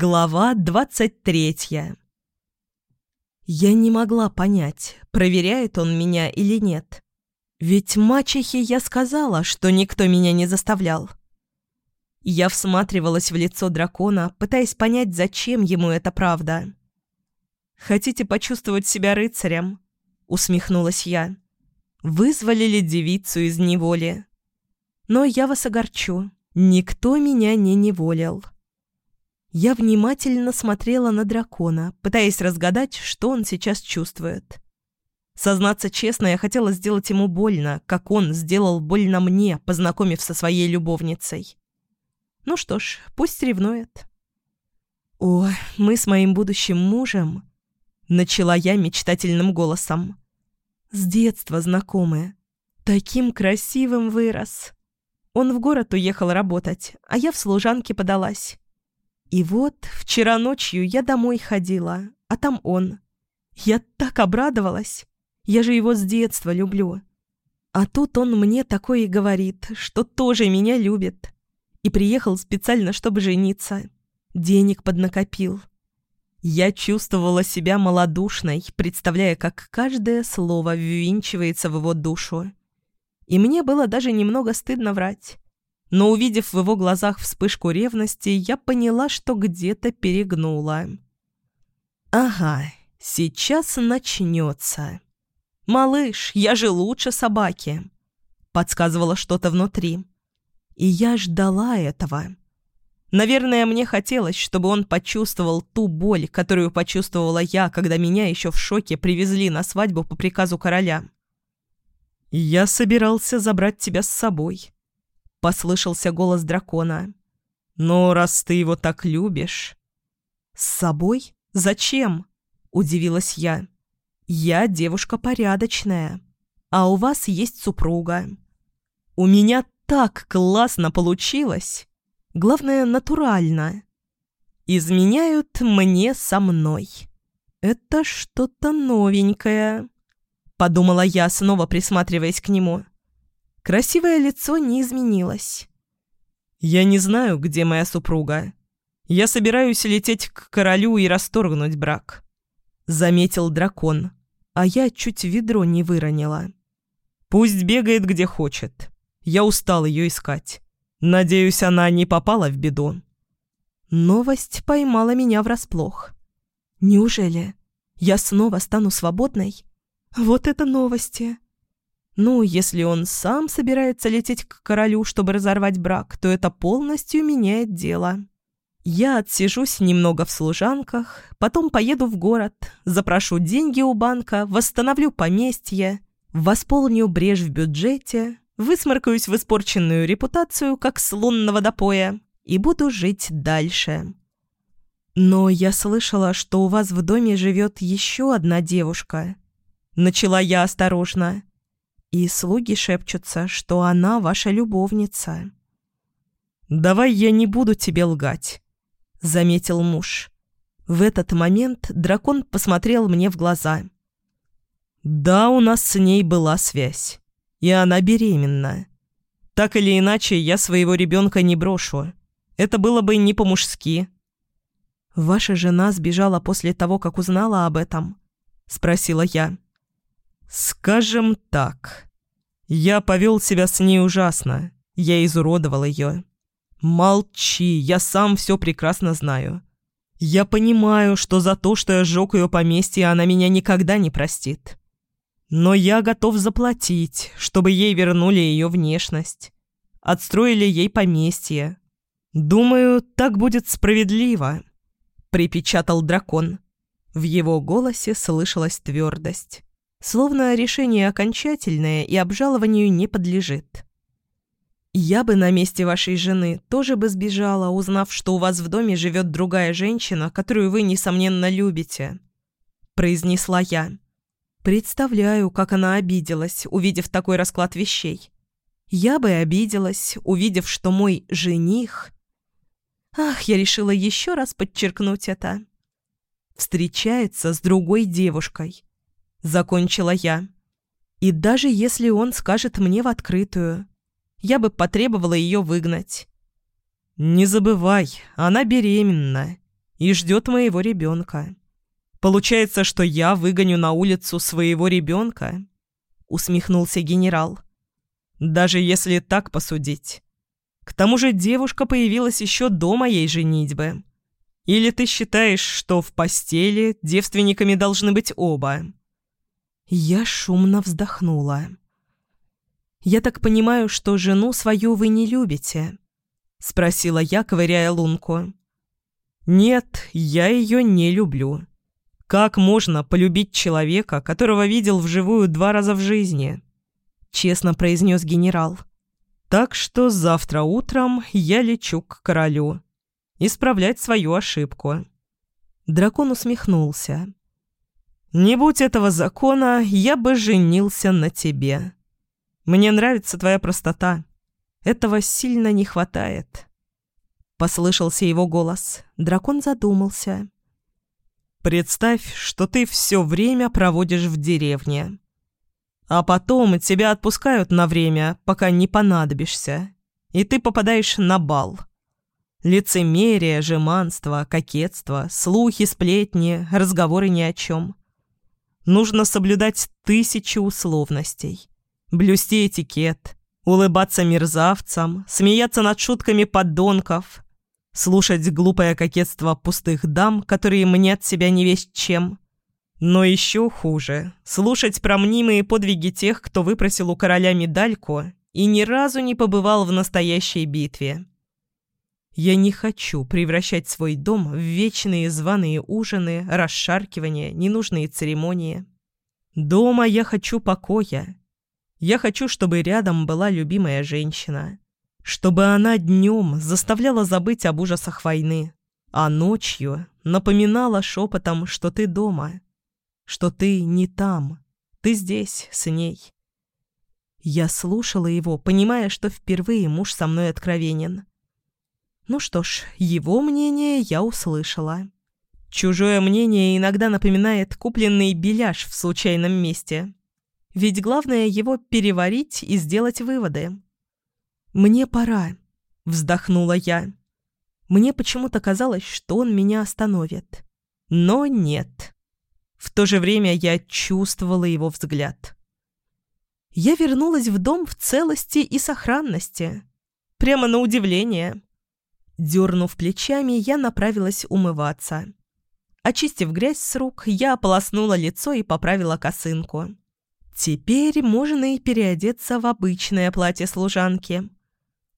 Глава двадцать третья. Я не могла понять, проверяет он меня или нет. Ведь мачехе я сказала, что никто меня не заставлял. Я всматривалась в лицо дракона, пытаясь понять, зачем ему эта правда. «Хотите почувствовать себя рыцарем?» — усмехнулась я. «Вызволили девицу из неволи. Но я вас огорчу. Никто меня не неволил». Я внимательно смотрела на дракона, пытаясь разгадать, что он сейчас чувствует. Сознаться честно, я хотела сделать ему больно, как он сделал больно мне, познакомив со своей любовницей. Ну что ж, пусть ревнует. «О, мы с моим будущим мужем...» Начала я мечтательным голосом. «С детства знакомы. Таким красивым вырос. Он в город уехал работать, а я в служанке подалась. И вот вчера ночью я домой ходила, а там он. Я так обрадовалась. Я же его с детства люблю. А тут он мне такое и говорит, что тоже меня любит. И приехал специально, чтобы жениться. Денег поднакопил. Я чувствовала себя малодушной, представляя, как каждое слово ввинчивается в его душу. И мне было даже немного стыдно врать но, увидев в его глазах вспышку ревности, я поняла, что где-то перегнула. «Ага, сейчас начнется. Малыш, я же лучше собаки!» Подсказывало что-то внутри. И я ждала этого. Наверное, мне хотелось, чтобы он почувствовал ту боль, которую почувствовала я, когда меня еще в шоке привезли на свадьбу по приказу короля. «Я собирался забрать тебя с собой», — послышался голос дракона. «Но раз ты его так любишь...» «С собой? Зачем?» — удивилась я. «Я девушка порядочная, а у вас есть супруга. У меня так классно получилось. Главное, натурально. Изменяют мне со мной. Это что-то новенькое», — подумала я, снова присматриваясь к нему. Красивое лицо не изменилось. «Я не знаю, где моя супруга. Я собираюсь лететь к королю и расторгнуть брак», — заметил дракон, а я чуть ведро не выронила. «Пусть бегает где хочет. Я устал ее искать. Надеюсь, она не попала в беду». Новость поймала меня врасплох. «Неужели? Я снова стану свободной? Вот это новости!» Ну, если он сам собирается лететь к королю, чтобы разорвать брак, то это полностью меняет дело. Я отсижусь немного в служанках, потом поеду в город, запрошу деньги у банка, восстановлю поместье, восполню брешь в бюджете, высморкаюсь в испорченную репутацию, как слон на водопое, и буду жить дальше. Но я слышала, что у вас в доме живет еще одна девушка. Начала я осторожно и слуги шепчутся, что она ваша любовница». «Давай я не буду тебе лгать», — заметил муж. В этот момент дракон посмотрел мне в глаза. «Да, у нас с ней была связь, и она беременна. Так или иначе, я своего ребенка не брошу. Это было бы не по-мужски». «Ваша жена сбежала после того, как узнала об этом?» — спросила я. «Скажем так. Я повел себя с ней ужасно. Я изуродовал ее. Молчи, я сам все прекрасно знаю. Я понимаю, что за то, что я сжег ее поместье, она меня никогда не простит. Но я готов заплатить, чтобы ей вернули ее внешность. Отстроили ей поместье. Думаю, так будет справедливо», — припечатал дракон. В его голосе слышалась твердость. Словно решение окончательное и обжалованию не подлежит. «Я бы на месте вашей жены тоже бы сбежала, узнав, что у вас в доме живет другая женщина, которую вы, несомненно, любите», — произнесла я. Представляю, как она обиделась, увидев такой расклад вещей. Я бы обиделась, увидев, что мой жених... Ах, я решила еще раз подчеркнуть это. Встречается с другой девушкой. Закончила я. И даже если он скажет мне в открытую, я бы потребовала ее выгнать. «Не забывай, она беременна. и ждет моего ребенка. Получается, что я выгоню на улицу своего ребенка?» — усмехнулся генерал. «Даже если так посудить. К тому же девушка появилась еще до моей женитьбы. Или ты считаешь, что в постели девственниками должны быть оба?» Я шумно вздохнула. «Я так понимаю, что жену свою вы не любите?» — спросила я, ковыряя лунку. «Нет, я ее не люблю. Как можно полюбить человека, которого видел вживую два раза в жизни?» — честно произнес генерал. «Так что завтра утром я лечу к королю. Исправлять свою ошибку». Дракон усмехнулся. «Не будь этого закона, я бы женился на тебе. Мне нравится твоя простота. Этого сильно не хватает». Послышался его голос. Дракон задумался. «Представь, что ты все время проводишь в деревне. А потом тебя отпускают на время, пока не понадобишься, и ты попадаешь на бал. Лицемерие, жеманство, кокетство, слухи, сплетни, разговоры ни о чем. Нужно соблюдать тысячи условностей. Блюсти этикет, улыбаться мерзавцам, смеяться над шутками подонков, слушать глупое кокетство пустых дам, которые мнят себя не весь чем. Но еще хуже – слушать про мнимые подвиги тех, кто выпросил у короля медальку и ни разу не побывал в настоящей битве. Я не хочу превращать свой дом в вечные званые ужины, расшаркивания, ненужные церемонии. Дома я хочу покоя. Я хочу, чтобы рядом была любимая женщина. Чтобы она днем заставляла забыть об ужасах войны, а ночью напоминала шепотом, что ты дома, что ты не там, ты здесь, с ней. Я слушала его, понимая, что впервые муж со мной откровенен. Ну что ж, его мнение я услышала. Чужое мнение иногда напоминает купленный беляш в случайном месте. Ведь главное его переварить и сделать выводы. «Мне пора», — вздохнула я. Мне почему-то казалось, что он меня остановит. Но нет. В то же время я чувствовала его взгляд. Я вернулась в дом в целости и сохранности. Прямо на удивление. Дернув плечами, я направилась умываться. Очистив грязь с рук, я ополоснула лицо и поправила косынку. Теперь можно и переодеться в обычное платье служанки.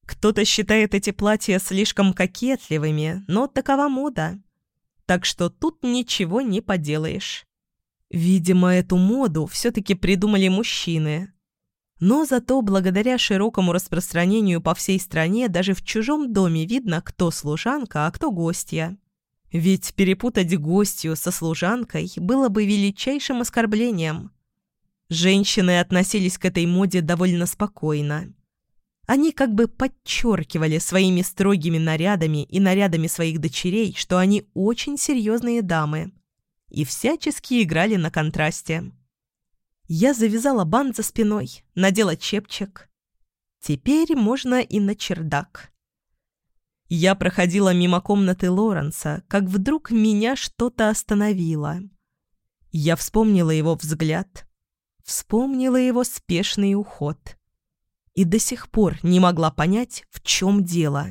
Кто-то считает эти платья слишком кокетливыми, но такова мода. Так что тут ничего не поделаешь. Видимо, эту моду все-таки придумали мужчины. Но зато благодаря широкому распространению по всей стране даже в чужом доме видно, кто служанка, а кто гостья. Ведь перепутать гостью со служанкой было бы величайшим оскорблением. Женщины относились к этой моде довольно спокойно. Они как бы подчеркивали своими строгими нарядами и нарядами своих дочерей, что они очень серьезные дамы, и всячески играли на контрасте. Я завязала бант за спиной, надела чепчик. Теперь можно и на чердак. Я проходила мимо комнаты Лоренса, как вдруг меня что-то остановило. Я вспомнила его взгляд, вспомнила его спешный уход. И до сих пор не могла понять, в чем дело.